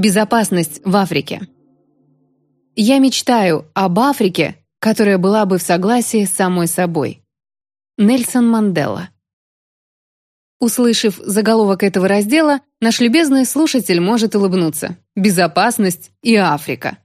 Безопасность в Африке. Я мечтаю об Африке, которая была бы в согласии с самой собой. Нельсон Мандела. Услышав заголовок этого раздела, наш любезный слушатель может улыбнуться. Безопасность и Африка.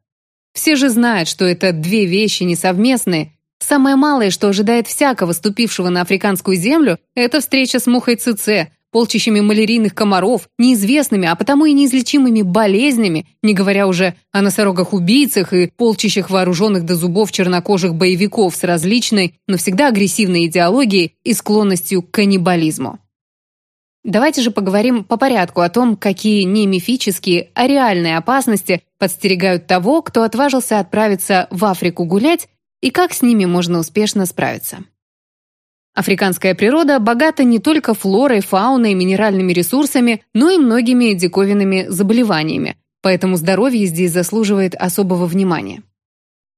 Все же знают, что это две вещи несовместные. Самое малое, что ожидает всякого ступившего на африканскую землю, это встреча с мухой ЦЦ, полчищами малярийных комаров, неизвестными, а потому и неизлечимыми болезнями, не говоря уже о носорогах-убийцах и полчищах вооруженных до зубов чернокожих боевиков с различной, но всегда агрессивной идеологией и склонностью к каннибализму. Давайте же поговорим по порядку о том, какие не мифические, а реальные опасности подстерегают того, кто отважился отправиться в Африку гулять, и как с ними можно успешно справиться. Африканская природа богата не только флорой, фауной минеральными ресурсами, но и многими диковинными заболеваниями, поэтому здоровье здесь заслуживает особого внимания.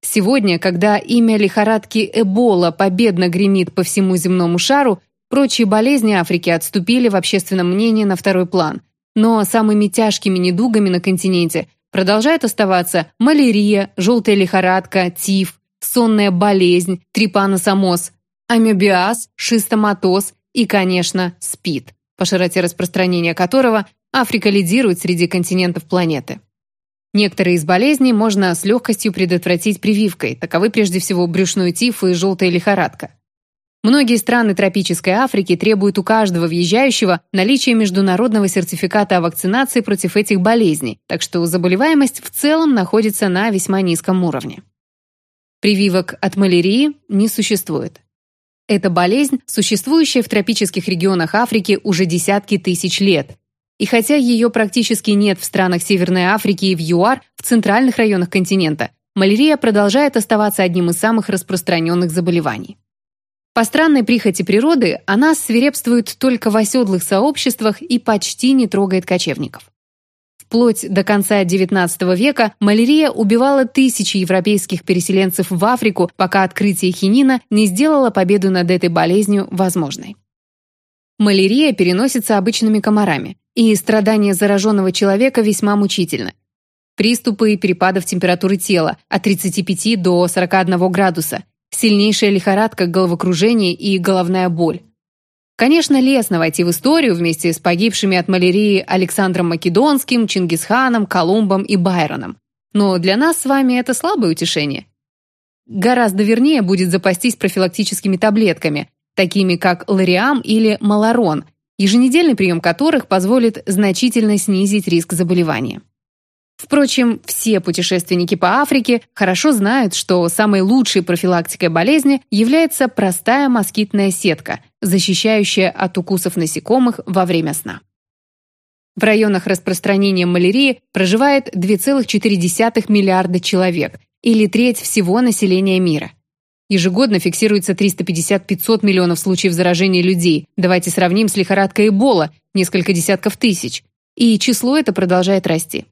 Сегодня, когда имя лихорадки Эбола победно гремит по всему земному шару, прочие болезни Африки отступили в общественном мнении на второй план. Но самыми тяжкими недугами на континенте продолжают оставаться малярия, желтая лихорадка, тиф, сонная болезнь, трипаносомоз, амебиаз, шистоматоз и, конечно, СПИД, по широте распространения которого Африка лидирует среди континентов планеты. Некоторые из болезней можно с легкостью предотвратить прививкой, таковы прежде всего брюшной тиф и желтая лихорадка. Многие страны тропической Африки требуют у каждого въезжающего наличия международного сертификата о вакцинации против этих болезней, так что заболеваемость в целом находится на весьма низком уровне. Прививок от малярии не существует. Это болезнь, существующая в тропических регионах Африки уже десятки тысяч лет. И хотя ее практически нет в странах Северной Африки и в ЮАР, в центральных районах континента, малярия продолжает оставаться одним из самых распространенных заболеваний. По странной прихоти природы она свирепствует только в оседлых сообществах и почти не трогает кочевников. Вплоть до конца XIX века малярия убивала тысячи европейских переселенцев в Африку, пока открытие хинина не сделало победу над этой болезнью возможной. Малярия переносится обычными комарами, и страдания зараженного человека весьма мучительны. Приступы перепадов температуры тела от 35 до 41 градуса, сильнейшая лихорадка, головокружение и головная боль. Конечно, лестно войти в историю вместе с погибшими от малярии Александром Македонским, Чингисханом, Колумбом и Байроном. Но для нас с вами это слабое утешение. Гораздо вернее будет запастись профилактическими таблетками, такими как лариам или маларон, еженедельный прием которых позволит значительно снизить риск заболевания. Впрочем, все путешественники по Африке хорошо знают, что самой лучшей профилактикой болезни является простая москитная сетка, защищающая от укусов насекомых во время сна. В районах распространения малярии проживает 2,4 миллиарда человек, или треть всего населения мира. Ежегодно фиксируется 350-500 миллионов случаев заражения людей. Давайте сравним с лихорадкой Эбола, несколько десятков тысяч. И число это продолжает расти.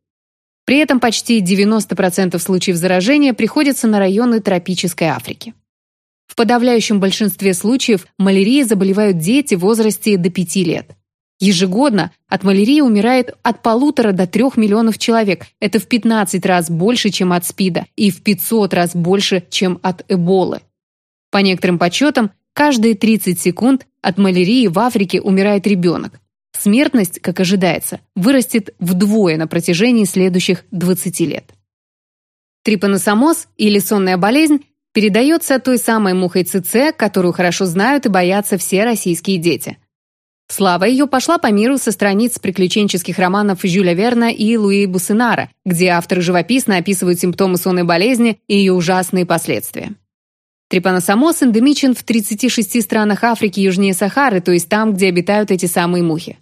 При этом почти 90% случаев заражения приходятся на районы тропической Африки. В подавляющем большинстве случаев малярией заболевают дети в возрасте до 5 лет. Ежегодно от малярии умирает от полутора до трех миллионов человек. Это в 15 раз больше, чем от СПИДа, и в 500 раз больше, чем от Эболы. По некоторым подсчетам, каждые 30 секунд от малярии в Африке умирает ребенок. Смертность, как ожидается, вырастет вдвое на протяжении следующих 20 лет. Трипаносомоз или сонная болезнь передается той самой мухой ЦЦ, которую хорошо знают и боятся все российские дети. Слава ее пошла по миру со страниц приключенческих романов Жюля Верна и Луи Буссенара, где авторы живописно описывают симптомы сонной болезни и ее ужасные последствия. Трипаносомоз эндемичен в 36 странах Африки южнее Сахары, то есть там, где обитают эти самые мухи.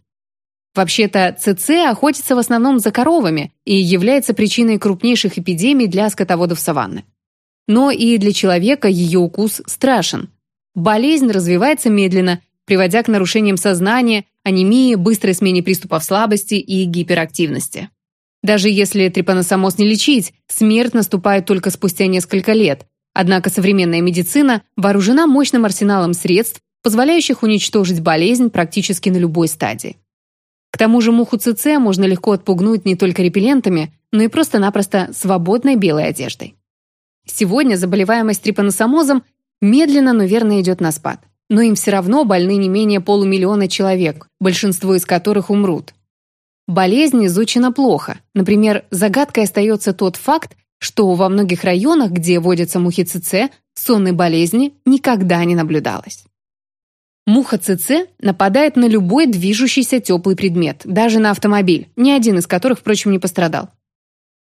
Вообще-то ЦЦ охотится в основном за коровами и является причиной крупнейших эпидемий для скотоводов саванны. Но и для человека ее укус страшен. Болезнь развивается медленно, приводя к нарушениям сознания, анемии, быстрой смене приступов слабости и гиперактивности. Даже если трипаносомоз не лечить, смерть наступает только спустя несколько лет. Однако современная медицина вооружена мощным арсеналом средств, позволяющих уничтожить болезнь практически на любой стадии. К тому же муху ЦЦ можно легко отпугнуть не только репеллентами, но и просто-напросто свободной белой одеждой. Сегодня заболеваемость трипаносомозом медленно, но верно идет на спад. Но им все равно больны не менее полумиллиона человек, большинство из которых умрут. Болезнь изучена плохо. Например, загадкой остается тот факт, что во многих районах, где водятся мухи ЦЦ, сонной болезни никогда не наблюдалось. Муха ЦЦ нападает на любой движущийся теплый предмет, даже на автомобиль, ни один из которых, впрочем, не пострадал.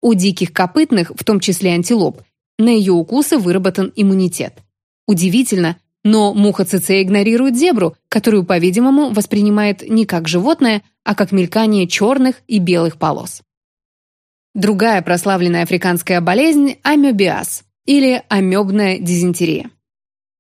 У диких копытных, в том числе антилоп, на ее укусы выработан иммунитет. Удивительно, но муха ЦЦ игнорирует зебру, которую, по-видимому, воспринимает не как животное, а как мелькание черных и белых полос. Другая прославленная африканская болезнь – амебиаз или амебная дизентерия.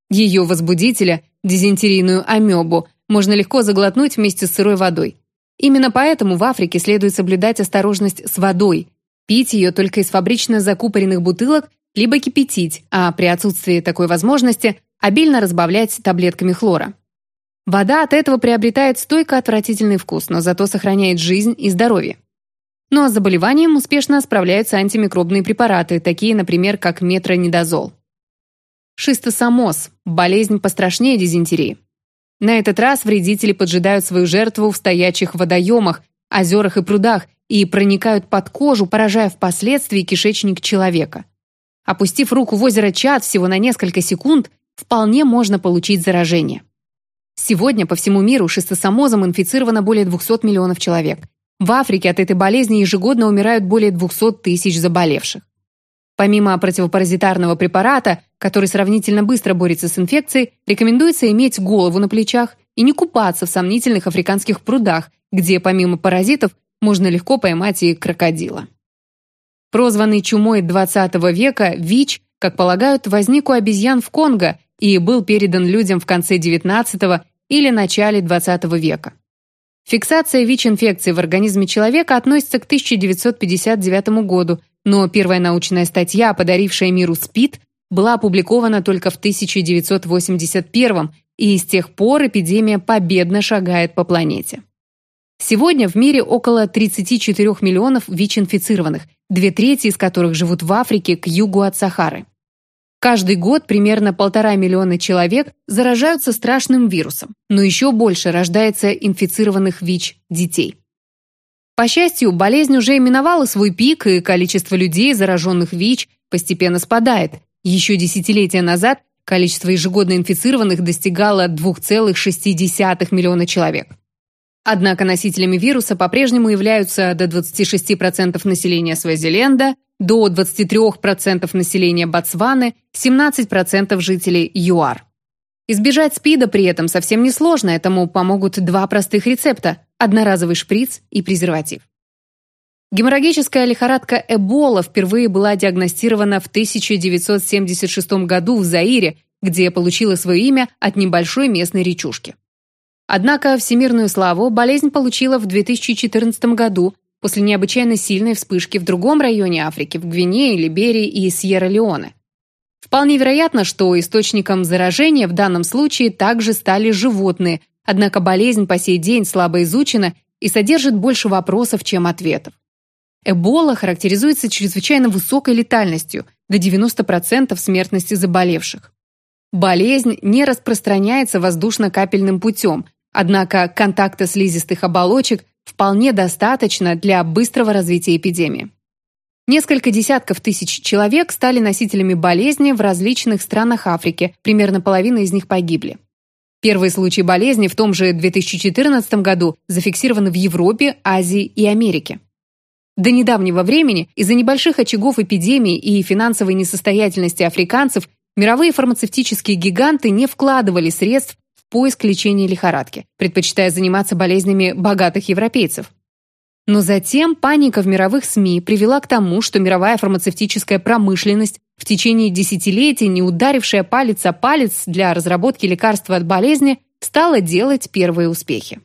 Ее возбудителя, дизентерийную амебу, можно легко заглотнуть вместе с сырой водой. Именно поэтому в Африке следует соблюдать осторожность с водой, пить ее только из фабрично закупоренных бутылок либо кипятить, а при отсутствии такой возможности обильно разбавлять таблетками хлора. Вода от этого приобретает стойко отвратительный вкус, но зато сохраняет жизнь и здоровье. Но ну, с заболеванием успешно справляются антимикробные препараты, такие, например, как метронидозол. Шистосомоз – болезнь пострашнее дизентерии. На этот раз вредители поджидают свою жертву в стоячих водоемах, озерах и прудах и проникают под кожу, поражая впоследствии кишечник человека. Опустив руку в озеро Чад всего на несколько секунд, вполне можно получить заражение. Сегодня по всему миру шистосомозом инфицировано более 200 миллионов человек – в Африке от этой болезни ежегодно умирают более 200 тысяч заболевших. Помимо противопаразитарного препарата, который сравнительно быстро борется с инфекцией, рекомендуется иметь голову на плечах и не купаться в сомнительных африканских прудах, где помимо паразитов можно легко поймать и крокодила. Прозванный чумой XX века, ВИЧ, как полагают, возник у обезьян в Конго и был передан людям в конце XIX или начале XX века. Фиксация ВИЧ-инфекции в организме человека относится к 1959 году, но первая научная статья, подарившая миру СПИД, была опубликована только в 1981 и с тех пор эпидемия победно шагает по планете. Сегодня в мире около 34 миллионов ВИЧ-инфицированных, две трети из которых живут в Африке к югу от Сахары. Каждый год примерно полтора миллиона человек заражаются страшным вирусом, но еще больше рождается инфицированных ВИЧ детей. По счастью, болезнь уже именовала свой пик, и количество людей, зараженных ВИЧ, постепенно спадает. Еще десятилетия назад количество ежегодно инфицированных достигало 2,6 миллиона человек. Однако носителями вируса по-прежнему являются до 26% населения Свазиленда, до 23% населения Ботсваны, 17% жителей ЮАР. Избежать СПИДа при этом совсем несложно, этому помогут два простых рецепта – одноразовый шприц и презерватив. Геморрагическая лихорадка Эбола впервые была диагностирована в 1976 году в Заире, где получила свое имя от небольшой местной речушки. Однако всемирную славу болезнь получила в 2014 году после необычайно сильной вспышки в другом районе Африки, в Гвинее, Либерии и Сьерра-Леоне. Вполне вероятно, что источником заражения в данном случае также стали животные, однако болезнь по сей день слабо изучена и содержит больше вопросов, чем ответов. Эбола характеризуется чрезвычайно высокой летальностью, до 90% смертности заболевших. Болезнь не распространяется воздушно-капельным путем, однако контакта слизистых оболочек вполне достаточно для быстрого развития эпидемии. Несколько десятков тысяч человек стали носителями болезни в различных странах Африки, примерно половина из них погибли. Первые случаи болезни в том же 2014 году зафиксированы в Европе, Азии и Америке. До недавнего времени из-за небольших очагов эпидемии и финансовой несостоятельности африканцев мировые фармацевтические гиганты не вкладывали средств поиск лечения лихорадки, предпочитая заниматься болезнями богатых европейцев. Но затем паника в мировых СМИ привела к тому, что мировая фармацевтическая промышленность, в течение десятилетий не ударившая палец о палец для разработки лекарства от болезни, стала делать первые успехи.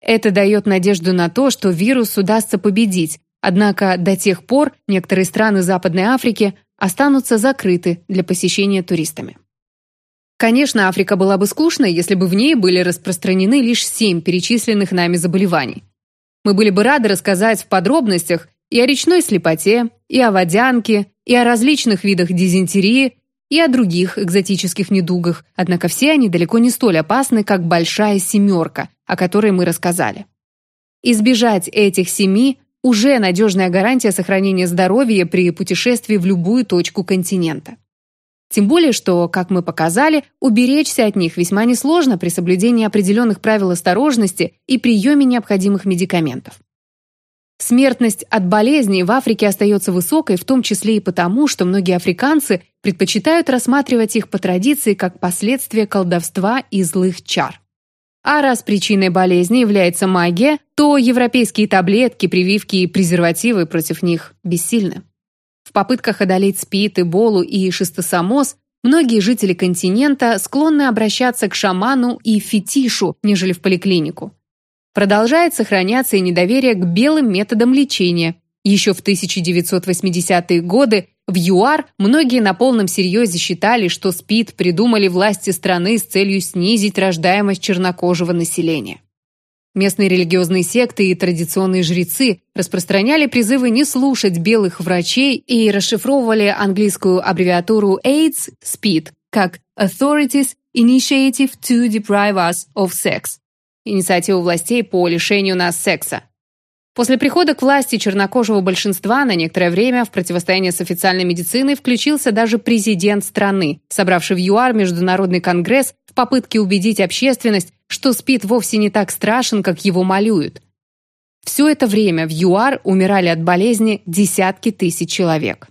Это дает надежду на то, что вирус удастся победить, однако до тех пор некоторые страны Западной Африки останутся закрыты для посещения туристами. Конечно, Африка была бы скучной, если бы в ней были распространены лишь семь перечисленных нами заболеваний. Мы были бы рады рассказать в подробностях и о речной слепоте, и о водянке, и о различных видах дизентерии, и о других экзотических недугах, однако все они далеко не столь опасны, как большая семерка, о которой мы рассказали. Избежать этих семи – уже надежная гарантия сохранения здоровья при путешествии в любую точку континента. Тем более, что, как мы показали, уберечься от них весьма несложно при соблюдении определенных правил осторожности и приеме необходимых медикаментов. Смертность от болезней в Африке остается высокой, в том числе и потому, что многие африканцы предпочитают рассматривать их по традиции как последствия колдовства и злых чар. А раз причиной болезни является магия, то европейские таблетки, прививки и презервативы против них бессильны. В попытках одолеть СПИД, Эболу и шистосомоз многие жители континента склонны обращаться к шаману и фетишу, нежели в поликлинику. Продолжает сохраняться и недоверие к белым методам лечения. Еще в 1980-е годы в ЮАР многие на полном серьезе считали, что СПИД придумали власти страны с целью снизить рождаемость чернокожего населения. Местные религиозные секты и традиционные жрецы распространяли призывы не слушать белых врачей и расшифровывали английскую аббревиатуру AIDS SPID как Authorities Initiative to Deprive Us of Sex – инициативу властей по лишению нас секса. После прихода к власти чернокожего большинства на некоторое время в противостояние с официальной медициной включился даже президент страны, собравший в ЮАР Международный конгресс в попытке убедить общественность, что СПИД вовсе не так страшен, как его малюют. Все это время в ЮАР умирали от болезни десятки тысяч человек.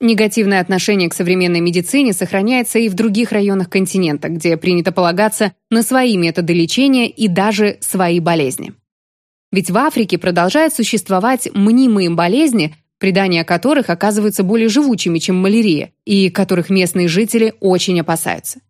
Негативное отношение к современной медицине сохраняется и в других районах континента, где принято полагаться на свои методы лечения и даже свои болезни. Ведь в Африке продолжают существовать мнимые болезни, предания которых оказываются более живучими, чем малярия, и которых местные жители очень опасаются.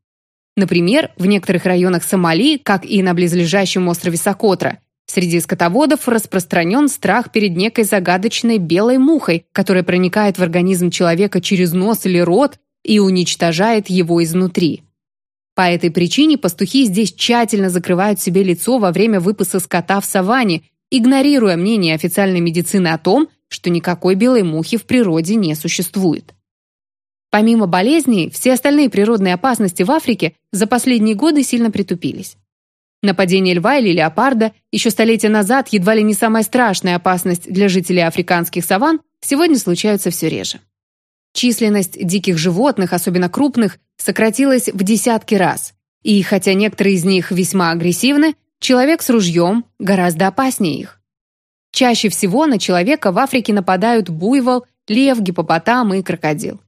Например, в некоторых районах Сомали, как и на близлежащем острове Сокотра, среди скотоводов распространен страх перед некой загадочной белой мухой, которая проникает в организм человека через нос или рот и уничтожает его изнутри. По этой причине пастухи здесь тщательно закрывают себе лицо во время выпаса скота в саванне, игнорируя мнение официальной медицины о том, что никакой белой мухи в природе не существует. Помимо болезней, все остальные природные опасности в Африке за последние годы сильно притупились. Нападение льва или леопарда, еще столетия назад едва ли не самая страшная опасность для жителей африканских саван, сегодня случаются все реже. Численность диких животных, особенно крупных, сократилась в десятки раз. И хотя некоторые из них весьма агрессивны, человек с ружьем гораздо опаснее их. Чаще всего на человека в Африке нападают буйвол, лев, гипопотам и крокодил.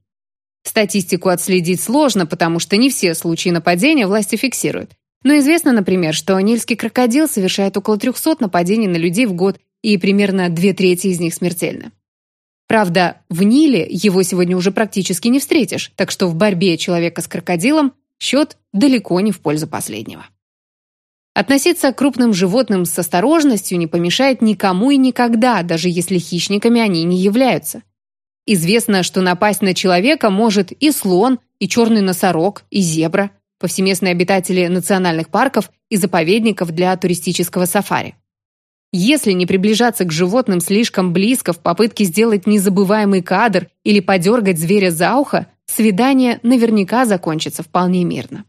Статистику отследить сложно, потому что не все случаи нападения власти фиксируют. Но известно, например, что нильский крокодил совершает около 300 нападений на людей в год, и примерно две трети из них смертельны. Правда, в Ниле его сегодня уже практически не встретишь, так что в борьбе человека с крокодилом счет далеко не в пользу последнего. Относиться к крупным животным с осторожностью не помешает никому и никогда, даже если хищниками они не являются. Известно, что напасть на человека может и слон, и черный носорог, и зебра, повсеместные обитатели национальных парков и заповедников для туристического сафари. Если не приближаться к животным слишком близко в попытке сделать незабываемый кадр или подергать зверя за ухо, свидание наверняка закончится вполне мирно.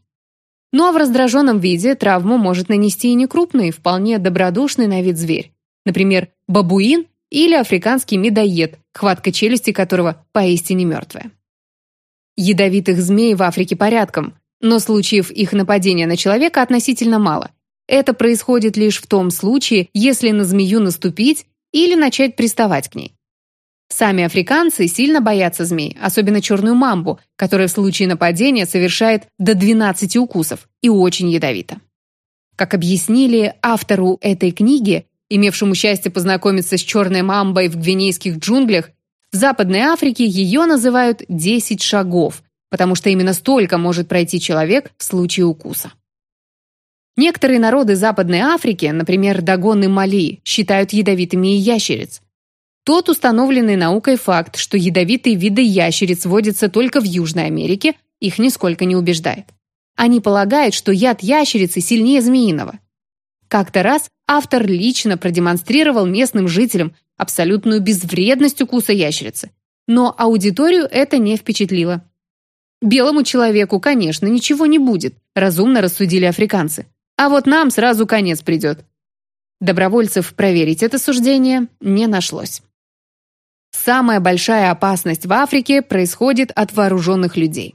Ну а в раздраженном виде травму может нанести и некрупный, вполне добродушный на вид зверь. Например, бабуин или африканский медоед, хватка челюсти которого поистине мертвая. Ядовитых змей в Африке порядком, но случаев их нападения на человека относительно мало. Это происходит лишь в том случае, если на змею наступить или начать приставать к ней. Сами африканцы сильно боятся змей, особенно черную мамбу, которая в случае нападения совершает до 12 укусов и очень ядовита. Как объяснили автору этой книги, имевшему счастье познакомиться с черной мамбой в гвинейских джунглях, в Западной Африке ее называют «десять шагов», потому что именно столько может пройти человек в случае укуса. Некоторые народы Западной Африки, например, Дагон и Мали, считают ядовитыми ящериц. Тот установленный наукой факт, что ядовитые виды ящериц водятся только в Южной Америке, их нисколько не убеждает. Они полагают, что яд ящерицы сильнее змеиного. Как-то раз автор лично продемонстрировал местным жителям абсолютную безвредность укуса ящерицы. Но аудиторию это не впечатлило. Белому человеку, конечно, ничего не будет, разумно рассудили африканцы. А вот нам сразу конец придет. Добровольцев проверить это суждение не нашлось. Самая большая опасность в Африке происходит от вооруженных людей.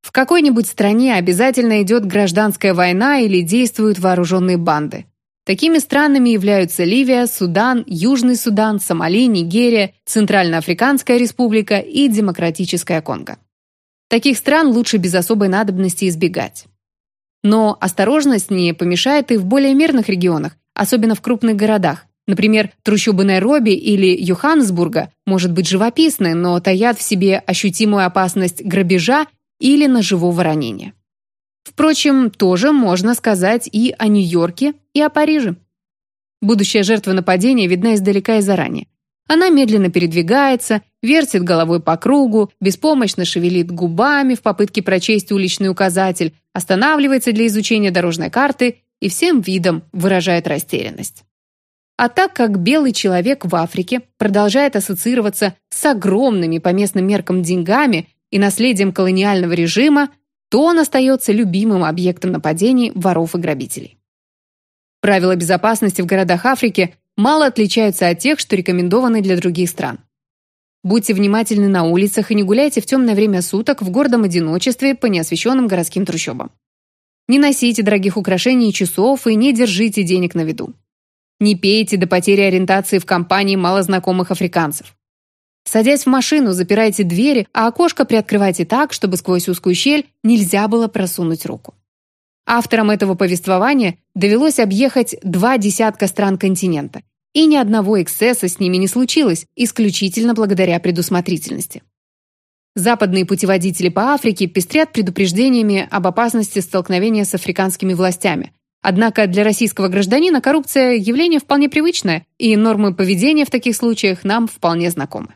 В какой-нибудь стране обязательно идет гражданская война или действуют вооруженные банды. Такими странами являются Ливия, Судан, Южный Судан, Сомали, Нигерия, Центральноафриканская республика и Демократическая Конго. Таких стран лучше без особой надобности избегать. Но осторожность не помешает и в более мирных регионах, особенно в крупных городах. Например, трущобы Найроби или Йоханнесбурга может быть живописны, но таят в себе ощутимую опасность грабежа или ножевого ранения. Впрочем, тоже можно сказать и о Нью-Йорке, и о Париже. Будущая жертва нападения видна издалека и заранее. Она медленно передвигается, вертит головой по кругу, беспомощно шевелит губами в попытке прочесть уличный указатель, останавливается для изучения дорожной карты и всем видом выражает растерянность. А так как белый человек в Африке продолжает ассоциироваться с огромными по местным меркам деньгами и наследием колониального режима, то он остается любимым объектом нападений воров и грабителей. Правила безопасности в городах Африки мало отличаются от тех, что рекомендованы для других стран. Будьте внимательны на улицах и не гуляйте в темное время суток в гордом одиночестве по неосвещенным городским трущобам. Не носите дорогих украшений и часов и не держите денег на виду. Не пейте до потери ориентации в компании малознакомых африканцев. Садясь в машину, запирайте двери, а окошко приоткрывайте так, чтобы сквозь узкую щель нельзя было просунуть руку. Авторам этого повествования довелось объехать два десятка стран континента, и ни одного эксцесса с ними не случилось, исключительно благодаря предусмотрительности. Западные путеводители по Африке пестрят предупреждениями об опасности столкновения с африканскими властями. Однако для российского гражданина коррупция – явление вполне привычное, и нормы поведения в таких случаях нам вполне знакомы.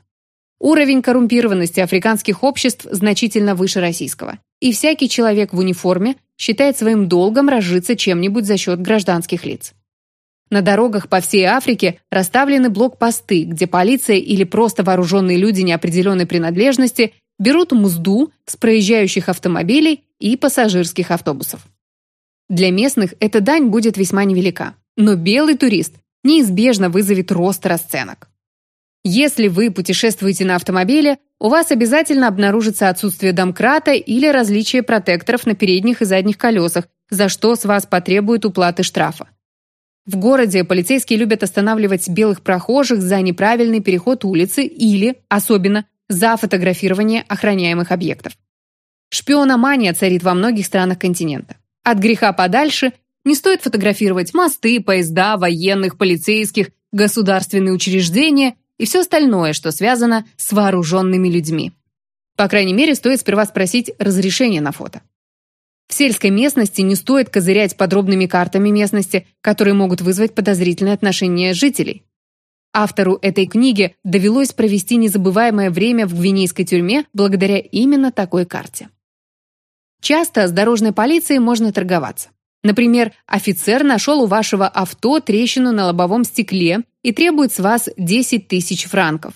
Уровень коррумпированности африканских обществ значительно выше российского. И всякий человек в униформе считает своим долгом разжиться чем-нибудь за счет гражданских лиц. На дорогах по всей Африке расставлены блокпосты, где полиция или просто вооруженные люди неопределенной принадлежности берут мзду с проезжающих автомобилей и пассажирских автобусов. Для местных эта дань будет весьма невелика, но белый турист неизбежно вызовет рост расценок. Если вы путешествуете на автомобиле, у вас обязательно обнаружится отсутствие домкрата или различие протекторов на передних и задних колесах, за что с вас потребуют уплаты штрафа. В городе полицейские любят останавливать белых прохожих за неправильный переход улицы или, особенно, за фотографирование охраняемых объектов. Шпиономания царит во многих странах континента. От греха подальше не стоит фотографировать мосты, поезда, военных, полицейских, государственные учреждения и все остальное, что связано с вооруженными людьми. По крайней мере, стоит сперва спросить разрешение на фото. В сельской местности не стоит козырять подробными картами местности, которые могут вызвать подозрительное отношение жителей. Автору этой книги довелось провести незабываемое время в гвинейской тюрьме благодаря именно такой карте. Часто с дорожной полицией можно торговаться. Например, офицер нашел у вашего авто трещину на лобовом стекле и требует с вас 10 тысяч франков.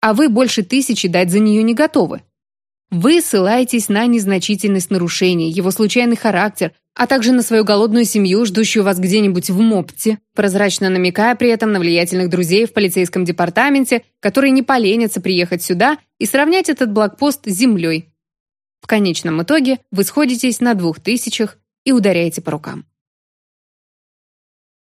А вы больше тысячи дать за нее не готовы. Вы ссылаетесь на незначительность нарушения, его случайный характер, а также на свою голодную семью, ждущую вас где-нибудь в Мопте, прозрачно намекая при этом на влиятельных друзей в полицейском департаменте, которые не поленятся приехать сюда и сравнять этот блокпост с землей. В конечном итоге вы сходитесь на двух тысячах и ударяете по рукам.